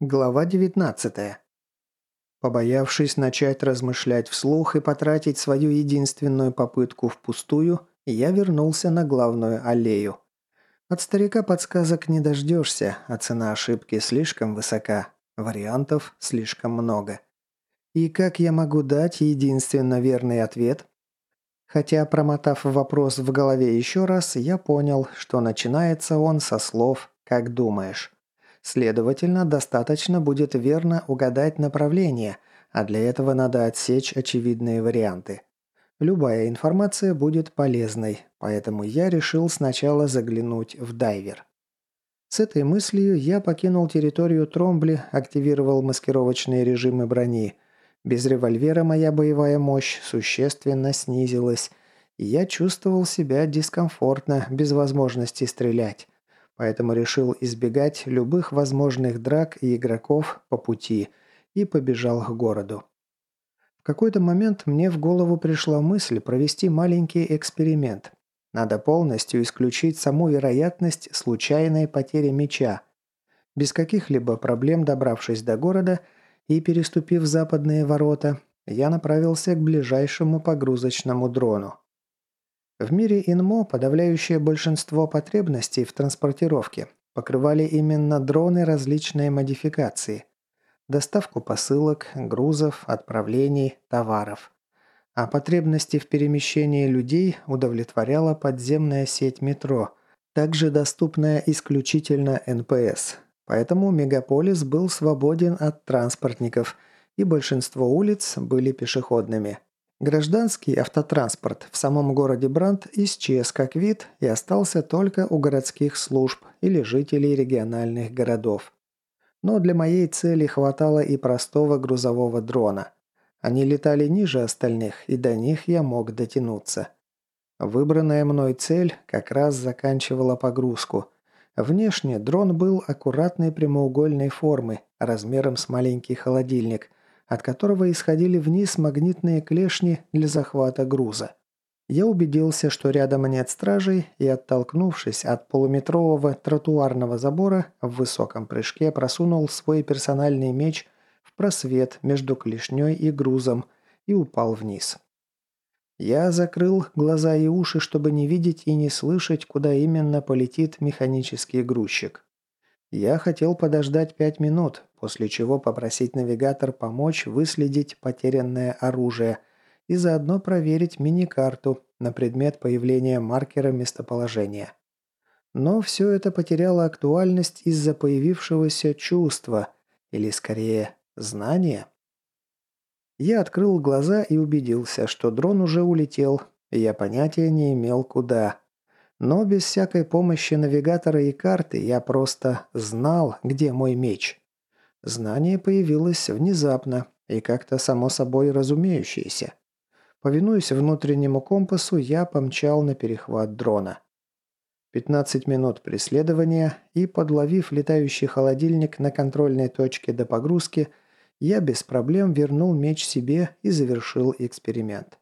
Глава 19. Побоявшись начать размышлять вслух и потратить свою единственную попытку впустую, я вернулся на главную аллею. От старика подсказок не дождешься, а цена ошибки слишком высока, вариантов слишком много. И как я могу дать единственно верный ответ? Хотя, промотав вопрос в голове еще раз, я понял, что начинается он со слов «как думаешь». Следовательно, достаточно будет верно угадать направление, а для этого надо отсечь очевидные варианты. Любая информация будет полезной, поэтому я решил сначала заглянуть в дайвер. С этой мыслью я покинул территорию Тромбли, активировал маскировочные режимы брони. Без револьвера моя боевая мощь существенно снизилась, и я чувствовал себя дискомфортно, без возможности стрелять поэтому решил избегать любых возможных драк и игроков по пути и побежал к городу. В какой-то момент мне в голову пришла мысль провести маленький эксперимент. Надо полностью исключить саму вероятность случайной потери меча. Без каких-либо проблем добравшись до города и переступив западные ворота, я направился к ближайшему погрузочному дрону. В мире НМО подавляющее большинство потребностей в транспортировке покрывали именно дроны различной модификации. Доставку посылок, грузов, отправлений, товаров. А потребности в перемещении людей удовлетворяла подземная сеть метро, также доступная исключительно НПС. Поэтому мегаполис был свободен от транспортников, и большинство улиц были пешеходными – Гражданский автотранспорт в самом городе Бранд исчез как вид и остался только у городских служб или жителей региональных городов. Но для моей цели хватало и простого грузового дрона. Они летали ниже остальных, и до них я мог дотянуться. Выбранная мной цель как раз заканчивала погрузку. Внешне дрон был аккуратной прямоугольной формы, размером с маленький холодильник – от которого исходили вниз магнитные клешни для захвата груза. Я убедился, что рядом нет стражей, и, оттолкнувшись от полуметрового тротуарного забора, в высоком прыжке просунул свой персональный меч в просвет между клешней и грузом и упал вниз. Я закрыл глаза и уши, чтобы не видеть и не слышать, куда именно полетит механический грузчик. Я хотел подождать пять минут, после чего попросить навигатор помочь выследить потерянное оружие и заодно проверить мини-карту на предмет появления маркера местоположения. Но все это потеряло актуальность из-за появившегося чувства, или скорее знания. Я открыл глаза и убедился, что дрон уже улетел, и я понятия не имел куда. Но без всякой помощи навигатора и карты я просто знал, где мой меч. Знание появилось внезапно и как-то само собой разумеющееся. Повинуясь внутреннему компасу, я помчал на перехват дрона. 15 минут преследования и, подловив летающий холодильник на контрольной точке до погрузки, я без проблем вернул меч себе и завершил эксперимент.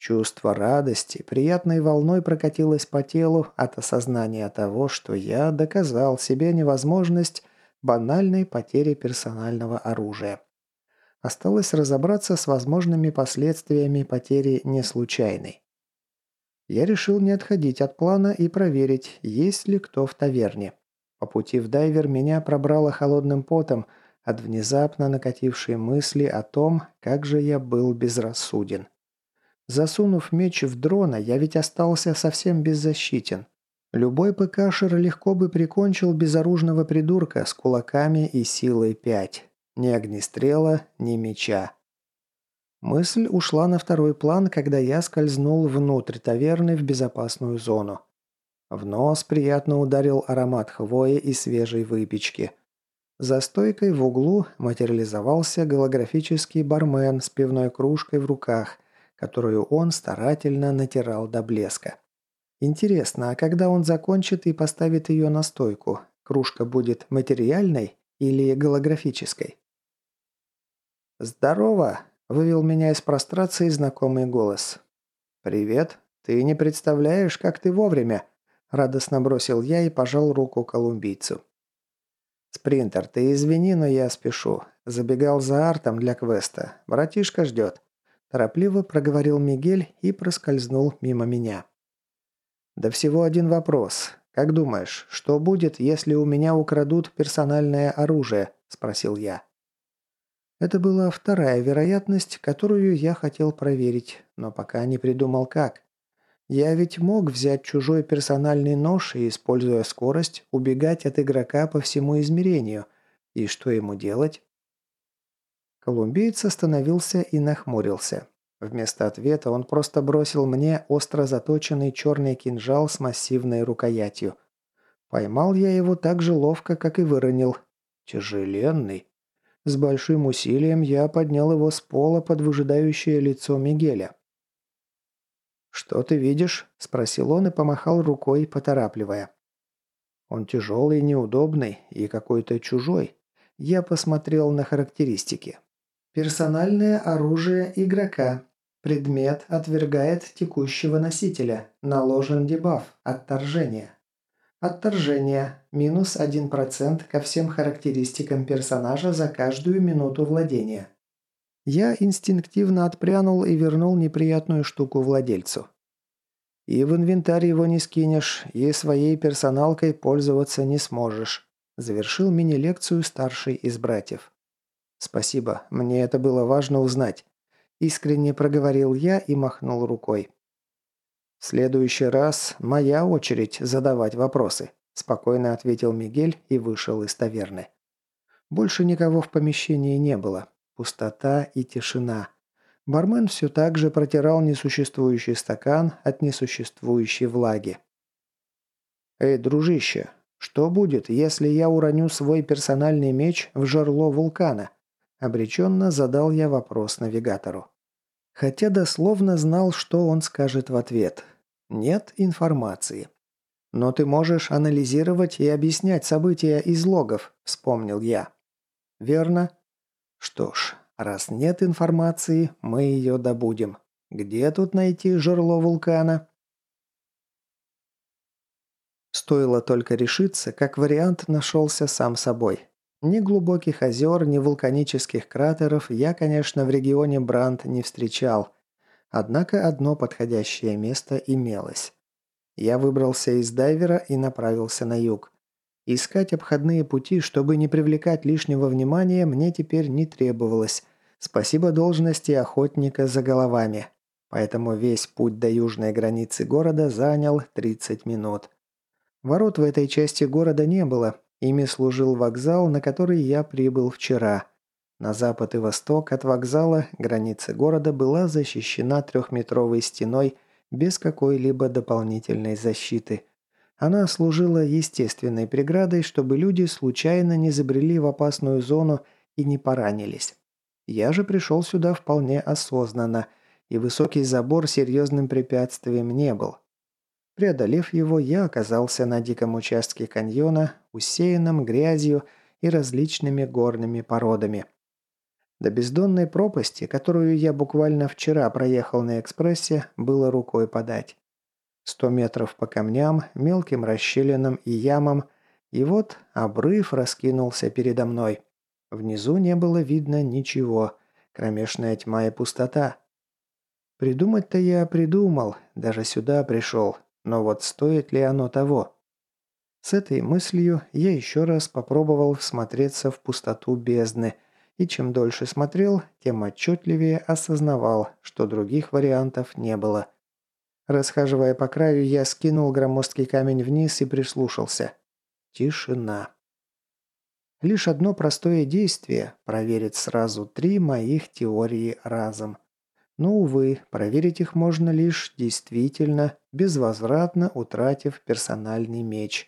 Чувство радости приятной волной прокатилось по телу от осознания того, что я доказал себе невозможность банальной потери персонального оружия. Осталось разобраться с возможными последствиями потери неслучайной. Я решил не отходить от плана и проверить, есть ли кто в таверне. По пути в дайвер меня пробрало холодным потом от внезапно накатившей мысли о том, как же я был безрассуден. Засунув меч в дрона, я ведь остался совсем беззащитен. Любой ПКшер легко бы прикончил безоружного придурка с кулаками и силой 5. Ни огнестрела, ни меча. Мысль ушла на второй план, когда я скользнул внутрь таверны в безопасную зону. В нос приятно ударил аромат хвои и свежей выпечки. За стойкой в углу материализовался голографический бармен с пивной кружкой в руках – которую он старательно натирал до блеска. Интересно, а когда он закончит и поставит ее на стойку, кружка будет материальной или голографической? «Здорово!» – вывел меня из прострации знакомый голос. «Привет. Ты не представляешь, как ты вовремя!» – радостно бросил я и пожал руку колумбийцу. «Спринтер, ты извини, но я спешу. Забегал за артом для квеста. Братишка ждет». Торопливо проговорил Мигель и проскользнул мимо меня. «Да всего один вопрос. Как думаешь, что будет, если у меня украдут персональное оружие?» – спросил я. Это была вторая вероятность, которую я хотел проверить, но пока не придумал как. Я ведь мог взять чужой персональный нож и, используя скорость, убегать от игрока по всему измерению. И что ему делать? Колумбиец остановился и нахмурился. Вместо ответа он просто бросил мне остро заточенный черный кинжал с массивной рукоятью. Поймал я его так же ловко, как и выронил. Тяжеленный. С большим усилием я поднял его с пола под выжидающее лицо Мигеля. «Что ты видишь?» – спросил он и помахал рукой, поторапливая. «Он тяжелый, неудобный и какой-то чужой». Я посмотрел на характеристики. Персональное оружие игрока. Предмет отвергает текущего носителя. Наложен дебаф. Отторжение. Отторжение. Минус 1% ко всем характеристикам персонажа за каждую минуту владения. Я инстинктивно отпрянул и вернул неприятную штуку владельцу. И в инвентарь его не скинешь, и своей персоналкой пользоваться не сможешь. Завершил мини-лекцию старший из братьев. «Спасибо, мне это было важно узнать». Искренне проговорил я и махнул рукой. «В следующий раз моя очередь задавать вопросы», – спокойно ответил Мигель и вышел из таверны. Больше никого в помещении не было. Пустота и тишина. Бармен все так же протирал несуществующий стакан от несуществующей влаги. «Эй, дружище, что будет, если я уроню свой персональный меч в жерло вулкана?» Обреченно задал я вопрос навигатору. Хотя дословно знал, что он скажет в ответ. Нет информации. «Но ты можешь анализировать и объяснять события из логов», – вспомнил я. «Верно?» «Что ж, раз нет информации, мы ее добудем. Где тут найти жерло вулкана?» Стоило только решиться, как вариант нашелся сам собой. Ни глубоких озер, ни вулканических кратеров я, конечно, в регионе Бранд не встречал. Однако одно подходящее место имелось. Я выбрался из дайвера и направился на юг. Искать обходные пути, чтобы не привлекать лишнего внимания, мне теперь не требовалось. Спасибо должности охотника за головами. Поэтому весь путь до южной границы города занял 30 минут. Ворот в этой части города не было, Ими служил вокзал, на который я прибыл вчера. На запад и восток от вокзала граница города была защищена трехметровой стеной без какой-либо дополнительной защиты. Она служила естественной преградой, чтобы люди случайно не забрели в опасную зону и не поранились. Я же пришел сюда вполне осознанно, и высокий забор серьезным препятствием не был. Преодолев его, я оказался на диком участке каньона, усеянном грязью и различными горными породами. До бездонной пропасти, которую я буквально вчера проехал на экспрессе, было рукой подать. Сто метров по камням, мелким расщелинам и ямам, и вот обрыв раскинулся передо мной. Внизу не было видно ничего, кромешная тьма и пустота. Придумать-то я придумал, даже сюда пришел, но вот стоит ли оно того? С этой мыслью я еще раз попробовал всмотреться в пустоту бездны, и чем дольше смотрел, тем отчетливее осознавал, что других вариантов не было. Расхаживая по краю, я скинул громоздкий камень вниз и прислушался. Тишина. Лишь одно простое действие – проверить сразу три моих теории разом – но, увы, проверить их можно лишь действительно, безвозвратно утратив персональный меч.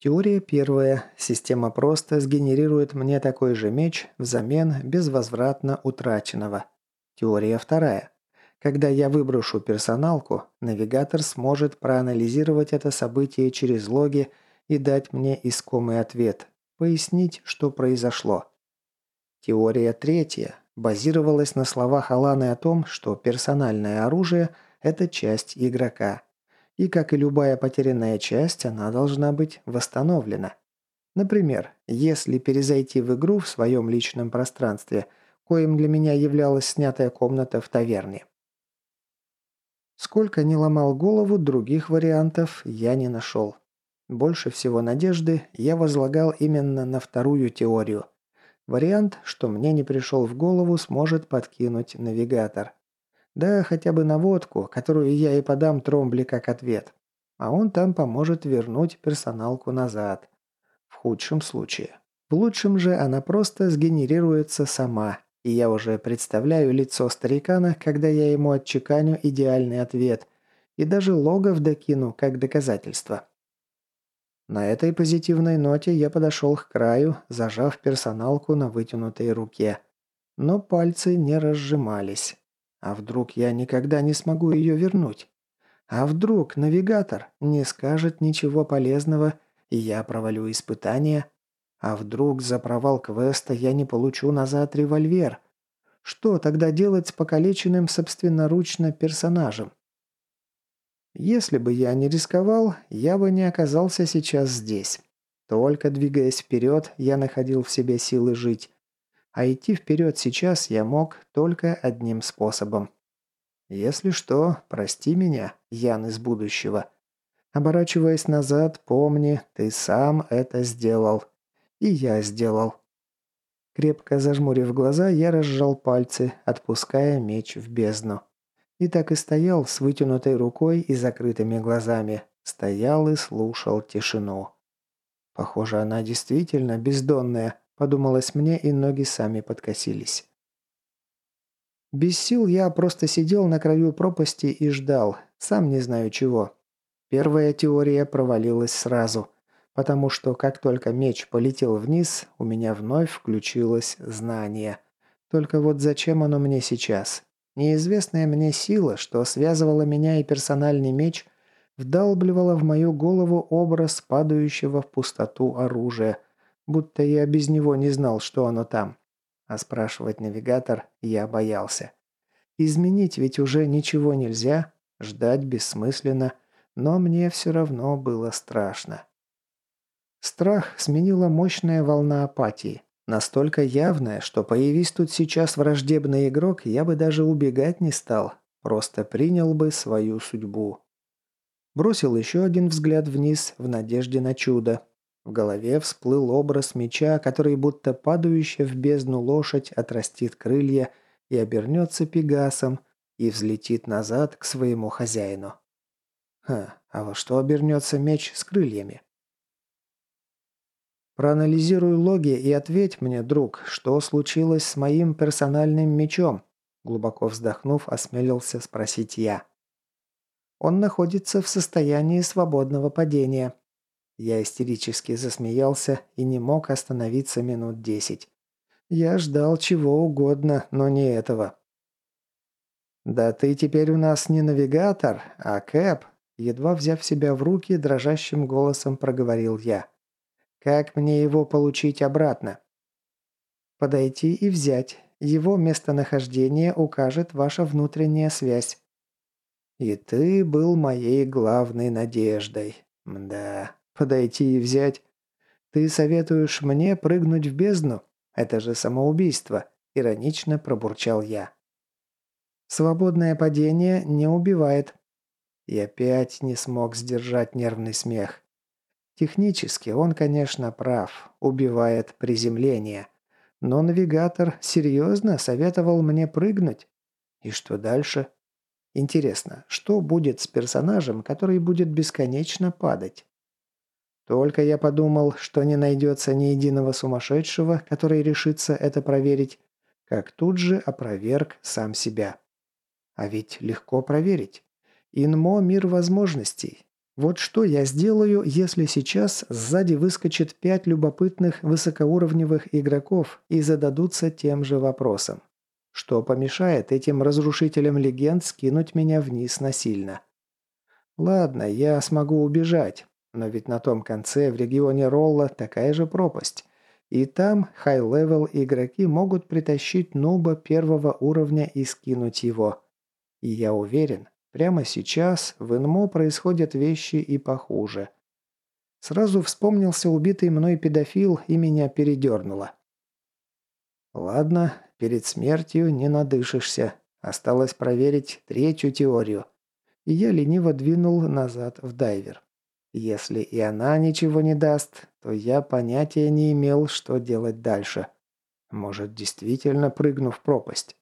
Теория первая. Система просто сгенерирует мне такой же меч взамен безвозвратно утраченного. Теория вторая. Когда я выброшу персоналку, навигатор сможет проанализировать это событие через логи и дать мне искомый ответ, пояснить, что произошло. Теория третья базировалась на словах Аланы о том, что персональное оружие – это часть игрока. И как и любая потерянная часть, она должна быть восстановлена. Например, если перезайти в игру в своем личном пространстве, коим для меня являлась снятая комната в таверне. Сколько ни ломал голову, других вариантов я не нашел. Больше всего надежды я возлагал именно на вторую теорию. Вариант, что мне не пришел в голову, сможет подкинуть навигатор. Да, хотя бы наводку, которую я и подам Тромбли как ответ. А он там поможет вернуть персоналку назад. В худшем случае. В лучшем же она просто сгенерируется сама, и я уже представляю лицо старикана, когда я ему отчеканю идеальный ответ, и даже логов докину как доказательство. На этой позитивной ноте я подошел к краю, зажав персоналку на вытянутой руке. Но пальцы не разжимались. А вдруг я никогда не смогу ее вернуть? А вдруг навигатор не скажет ничего полезного, и я провалю испытание? А вдруг за провал квеста я не получу назад револьвер? Что тогда делать с покалеченным собственноручно персонажем? Если бы я не рисковал, я бы не оказался сейчас здесь. Только двигаясь вперед, я находил в себе силы жить. А идти вперед сейчас я мог только одним способом. Если что, прости меня, Ян из будущего. Оборачиваясь назад, помни, ты сам это сделал. И я сделал. Крепко зажмурив глаза, я разжал пальцы, отпуская меч в бездну. И так и стоял с вытянутой рукой и закрытыми глазами. Стоял и слушал тишину. Похоже, она действительно бездонная, подумалось мне, и ноги сами подкосились. Без сил я просто сидел на краю пропасти и ждал, сам не знаю чего. Первая теория провалилась сразу потому что как только меч полетел вниз, у меня вновь включилось знание. Только вот зачем оно мне сейчас? Неизвестная мне сила, что связывала меня и персональный меч, вдалбливала в мою голову образ падающего в пустоту оружия, будто я без него не знал, что оно там. А спрашивать навигатор я боялся. Изменить ведь уже ничего нельзя, ждать бессмысленно, но мне все равно было страшно. Страх сменила мощная волна апатии. Настолько явная, что появись тут сейчас враждебный игрок, я бы даже убегать не стал. Просто принял бы свою судьбу. Бросил еще один взгляд вниз в надежде на чудо. В голове всплыл образ меча, который будто падающая в бездну лошадь отрастит крылья и обернется пегасом и взлетит назад к своему хозяину. Ха, а во что обернется меч с крыльями? Проанализируй логи и ответь мне, друг, что случилось с моим персональным мечом?» Глубоко вздохнув, осмелился спросить я. «Он находится в состоянии свободного падения». Я истерически засмеялся и не мог остановиться минут десять. Я ждал чего угодно, но не этого. «Да ты теперь у нас не навигатор, а Кэп», едва взяв себя в руки, дрожащим голосом проговорил я. Как мне его получить обратно? Подойти и взять. Его местонахождение укажет ваша внутренняя связь. И ты был моей главной надеждой. Мда, подойти и взять. Ты советуешь мне прыгнуть в бездну? Это же самоубийство, иронично пробурчал я. Свободное падение не убивает. И опять не смог сдержать нервный смех. Технически он, конечно, прав, убивает приземление. Но навигатор серьезно советовал мне прыгнуть. И что дальше? Интересно, что будет с персонажем, который будет бесконечно падать? Только я подумал, что не найдется ни единого сумасшедшего, который решится это проверить, как тут же опроверг сам себя. А ведь легко проверить. Инмо – мир возможностей, вот что я сделаю, если сейчас сзади выскочит пять любопытных высокоуровневых игроков и зададутся тем же вопросом. Что помешает этим разрушителям легенд скинуть меня вниз насильно? Ладно, я смогу убежать, но ведь на том конце в регионе Ролла такая же пропасть. И там high-level игроки могут притащить нуба первого уровня и скинуть его. И я уверен, Прямо сейчас в НМО происходят вещи и похуже. Сразу вспомнился убитый мной педофил и меня передернуло. Ладно, перед смертью не надышишься. Осталось проверить третью теорию. И я лениво двинул назад в дайвер. Если и она ничего не даст, то я понятия не имел, что делать дальше. Может, действительно прыгну в пропасть.